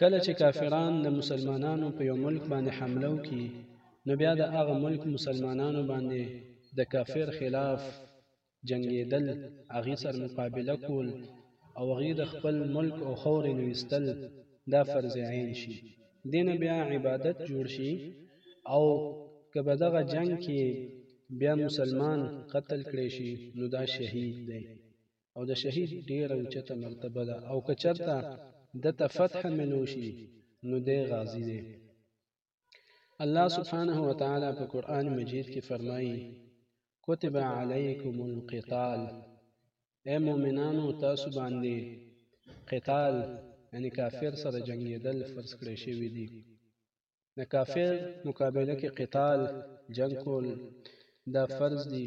کله چې کافران د مسلمانانو په یو ملک باندې حمله وکړي نو بیا د هغه ملک مسلمانانو باندې د کافر خلاف جنگیدل هغه سر مقابله کول او هغه د خپل ملک او خورې نوستل دا فرض عین شي دینه بیا عبادت جوړ شي او کبه دغه جنگ کې بیا مسلمان قتل کړي شي نو دا شهید دی او د شهید ډیره اوچته مرتبه ده او که چرته دته فتح ملو شي نو دی غازی دی الله سبحانه وتعالی په قرآن مجید کې فرمایي کتب علیکم القتال اے مؤمنانو تاسو باندې قتال یعنی کافر سره جنگیدل فرض کړی شوی دی د کافر مقابله کې قتال جنگ کول دا فرض دی